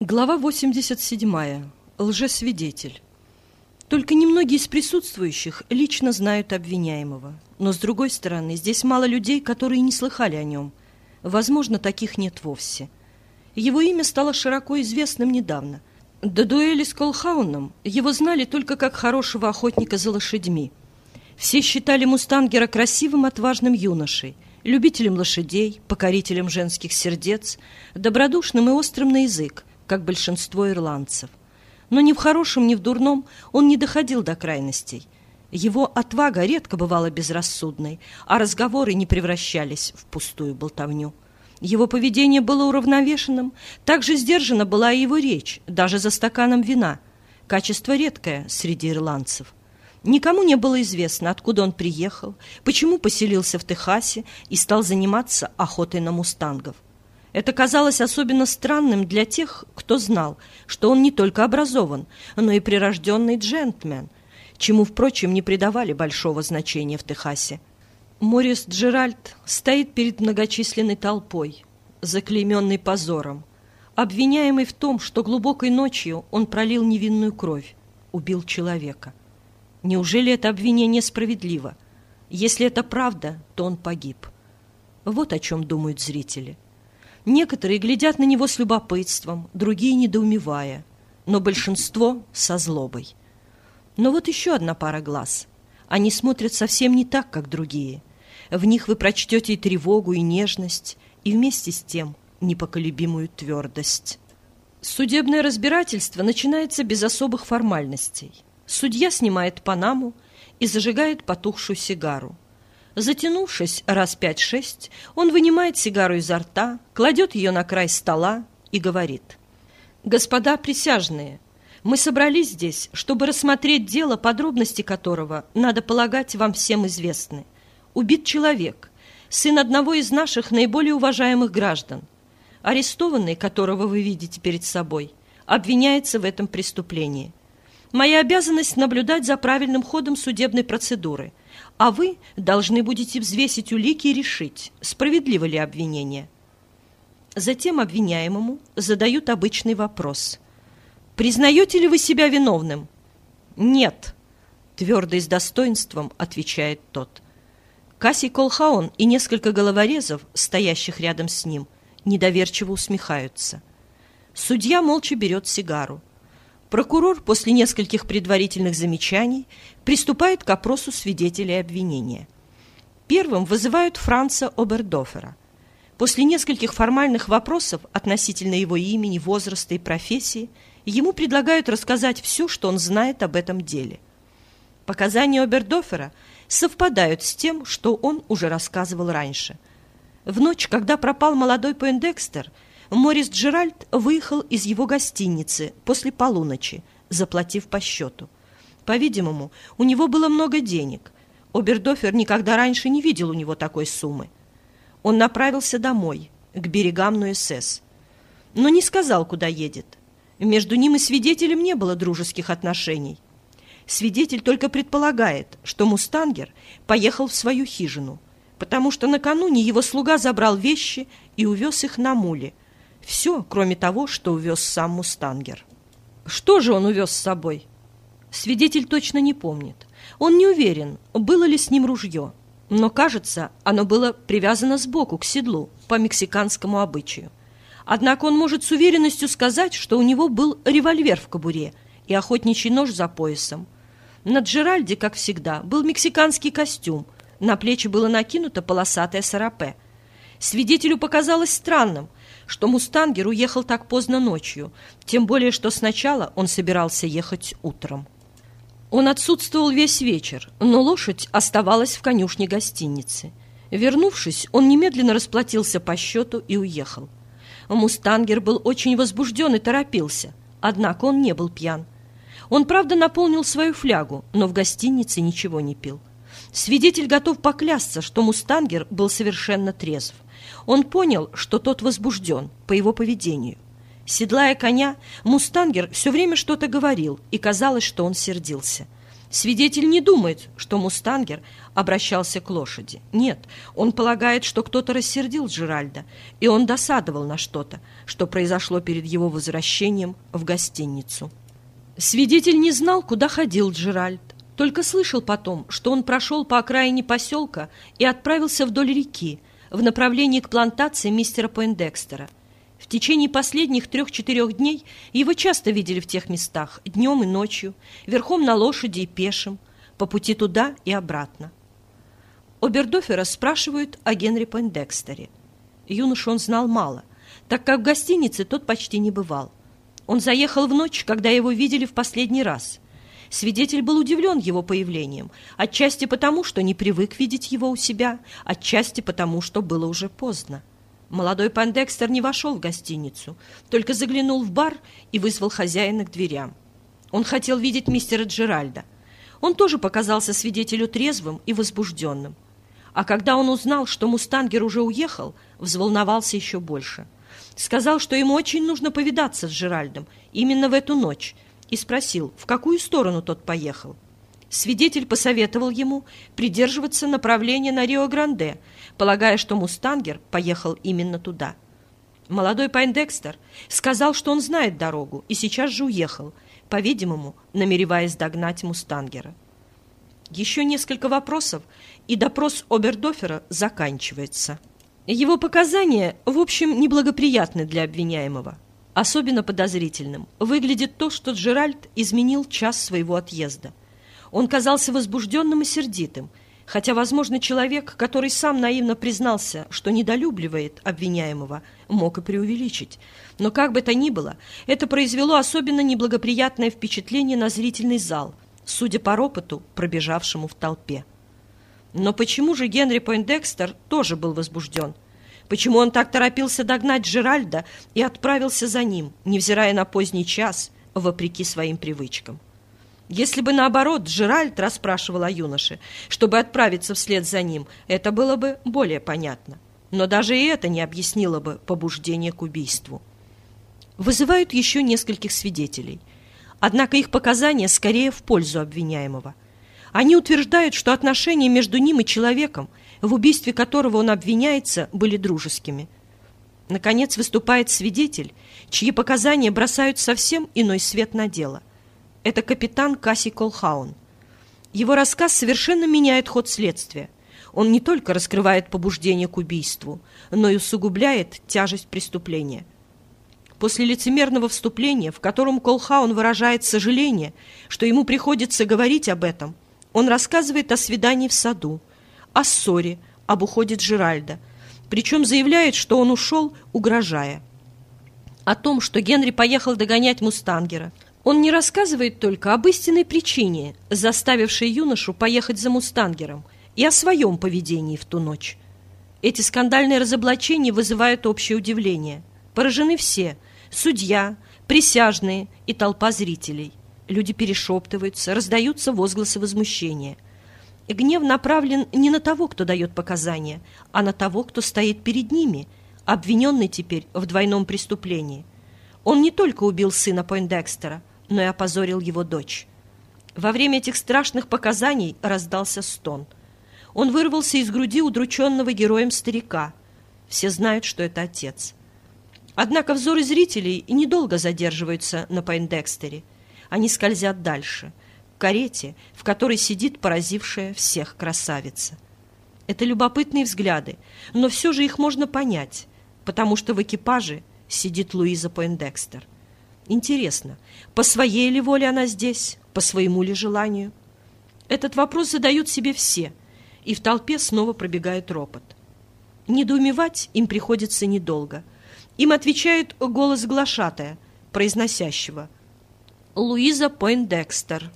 Глава 87. Лжесвидетель. Только немногие из присутствующих лично знают обвиняемого. Но, с другой стороны, здесь мало людей, которые не слыхали о нем. Возможно, таких нет вовсе. Его имя стало широко известным недавно. До дуэли с Колхауном его знали только как хорошего охотника за лошадьми. Все считали Мустангера красивым, отважным юношей, любителем лошадей, покорителем женских сердец, добродушным и острым на язык, как большинство ирландцев. Но ни в хорошем, ни в дурном он не доходил до крайностей. Его отвага редко бывала безрассудной, а разговоры не превращались в пустую болтовню. Его поведение было уравновешенным, также сдержана была и его речь, даже за стаканом вина. Качество редкое среди ирландцев. Никому не было известно, откуда он приехал, почему поселился в Техасе и стал заниматься охотой на мустангов. Это казалось особенно странным для тех, кто знал, что он не только образован, но и прирожденный джентльмен, чему, впрочем, не придавали большого значения в Техасе. Морис Джеральд стоит перед многочисленной толпой, заклейменный позором, обвиняемый в том, что глубокой ночью он пролил невинную кровь, убил человека. Неужели это обвинение справедливо? Если это правда, то он погиб. Вот о чем думают зрители. Некоторые глядят на него с любопытством, другие недоумевая, но большинство со злобой. Но вот еще одна пара глаз. Они смотрят совсем не так, как другие. В них вы прочтете и тревогу, и нежность, и вместе с тем непоколебимую твердость. Судебное разбирательство начинается без особых формальностей. Судья снимает панаму и зажигает потухшую сигару. Затянувшись раз пять-шесть, он вынимает сигару изо рта, кладет ее на край стола и говорит. «Господа присяжные, мы собрались здесь, чтобы рассмотреть дело, подробности которого, надо полагать, вам всем известны. Убит человек, сын одного из наших наиболее уважаемых граждан. Арестованный, которого вы видите перед собой, обвиняется в этом преступлении. Моя обязанность наблюдать за правильным ходом судебной процедуры – а вы должны будете взвесить улики и решить, справедливо ли обвинение. Затем обвиняемому задают обычный вопрос. «Признаете ли вы себя виновным?» «Нет», — твердо и с достоинством отвечает тот. Кассий Колхаун и несколько головорезов, стоящих рядом с ним, недоверчиво усмехаются. Судья молча берет сигару. Прокурор после нескольких предварительных замечаний приступает к опросу свидетелей обвинения. Первым вызывают Франца Обердофера. После нескольких формальных вопросов относительно его имени, возраста и профессии ему предлагают рассказать все, что он знает об этом деле. Показания Обердофера совпадают с тем, что он уже рассказывал раньше. В ночь, когда пропал молодой Пойндекстер – Морис Джеральд выехал из его гостиницы после полуночи, заплатив по счету. По-видимому, у него было много денег. Обердофер никогда раньше не видел у него такой суммы. Он направился домой, к берегам Нуэсэс. Но не сказал, куда едет. Между ним и свидетелем не было дружеских отношений. Свидетель только предполагает, что Мустангер поехал в свою хижину, потому что накануне его слуга забрал вещи и увез их на муле – все, кроме того, что увез сам Мустангер. Что же он увез с собой? Свидетель точно не помнит. Он не уверен, было ли с ним ружье. Но, кажется, оно было привязано сбоку к седлу по мексиканскому обычаю. Однако он может с уверенностью сказать, что у него был револьвер в кобуре и охотничий нож за поясом. На Джеральде, как всегда, был мексиканский костюм. На плечи было накинуто полосатое сарапе. Свидетелю показалось странным, что Мустангер уехал так поздно ночью, тем более, что сначала он собирался ехать утром. Он отсутствовал весь вечер, но лошадь оставалась в конюшне гостиницы. Вернувшись, он немедленно расплатился по счету и уехал. Мустангер был очень возбужден и торопился, однако он не был пьян. Он, правда, наполнил свою флягу, но в гостинице ничего не пил. Свидетель готов поклясться, что Мустангер был совершенно трезв. Он понял, что тот возбужден по его поведению. Седлая коня, мустангер все время что-то говорил, и казалось, что он сердился. Свидетель не думает, что Мустангер обращался к лошади. Нет, он полагает, что кто-то рассердил Джеральда, и он досадовал на что-то, что произошло перед его возвращением в гостиницу. Свидетель не знал, куда ходил Джеральд, только слышал потом, что он прошел по окраине поселка и отправился вдоль реки в направлении к плантации мистера Пойндекстера. В течение последних трех-четырех дней его часто видели в тех местах, днем и ночью, верхом на лошади и пешим, по пути туда и обратно. Обердофера спрашивают о Генри Пойндекстере. Юношу он знал мало, так как в гостинице тот почти не бывал. Он заехал в ночь, когда его видели в последний раз. Свидетель был удивлен его появлением, отчасти потому, что не привык видеть его у себя, отчасти потому, что было уже поздно. Молодой Пандекстер не вошел в гостиницу, только заглянул в бар и вызвал хозяина к дверям. Он хотел видеть мистера Джеральда. Он тоже показался свидетелю трезвым и возбужденным. А когда он узнал, что Мустангер уже уехал, взволновался еще больше – сказал, что ему очень нужно повидаться с Джеральдом именно в эту ночь, и спросил, в какую сторону тот поехал. Свидетель посоветовал ему придерживаться направления на Рио-Гранде, полагая, что Мустангер поехал именно туда. Молодой Пайндекстер сказал, что он знает дорогу, и сейчас же уехал, по-видимому, намереваясь догнать Мустангера. Еще несколько вопросов, и допрос Обердофера заканчивается. Его показания, в общем, неблагоприятны для обвиняемого. Особенно подозрительным выглядит то, что Джеральд изменил час своего отъезда. Он казался возбужденным и сердитым, хотя, возможно, человек, который сам наивно признался, что недолюбливает обвиняемого, мог и преувеличить. Но как бы то ни было, это произвело особенно неблагоприятное впечатление на зрительный зал, судя по ропоту, пробежавшему в толпе. Но почему же Генри Пойндекстер тоже был возбужден? Почему он так торопился догнать Джеральда и отправился за ним, невзирая на поздний час, вопреки своим привычкам? Если бы, наоборот, Джеральд расспрашивал о юноше, чтобы отправиться вслед за ним, это было бы более понятно. Но даже и это не объяснило бы побуждение к убийству. Вызывают еще нескольких свидетелей. Однако их показания скорее в пользу обвиняемого – они утверждают, что отношения между ним и человеком, в убийстве которого он обвиняется, были дружескими. Наконец выступает свидетель, чьи показания бросают совсем иной свет на дело. Это капитан Касси Колхаун. Его рассказ совершенно меняет ход следствия. Он не только раскрывает побуждение к убийству, но и усугубляет тяжесть преступления. После лицемерного вступления, в котором Колхаун выражает сожаление, что ему приходится говорить об этом – он рассказывает о свидании в саду, о ссоре, об уходе Джеральда, причем заявляет, что он ушел, угрожая. О том, что Генри поехал догонять Мустангера. Он не рассказывает только об истинной причине, заставившей юношу поехать за Мустангером, и о своем поведении в ту ночь. Эти скандальные разоблачения вызывают общее удивление. Поражены все – судья, присяжные и толпа зрителей. Люди перешептываются, раздаются возгласы возмущения. Гнев направлен не на того, кто дает показания, а на того, кто стоит перед ними, обвиненный теперь в двойном преступлении. Он не только убил сына Пойндекстера, но и опозорил его дочь. Во время этих страшных показаний раздался стон. Он вырвался из груди удрученного героем старика. Все знают, что это отец. Однако взоры зрителей недолго задерживаются на Пойндекстере – они скользят дальше, карете, в которой сидит поразившая всех красавица. Это любопытные взгляды, но все же их можно понять, потому что в экипаже сидит Луиза Пойндекстер. Интересно, по своей ли воле она здесь, по своему ли желанию? Этот вопрос задают себе все, и в толпе снова пробегает ропот. Недоумевать им приходится недолго. Им отвечает голос глашатая, произносящего – Луиза Пойндекстер.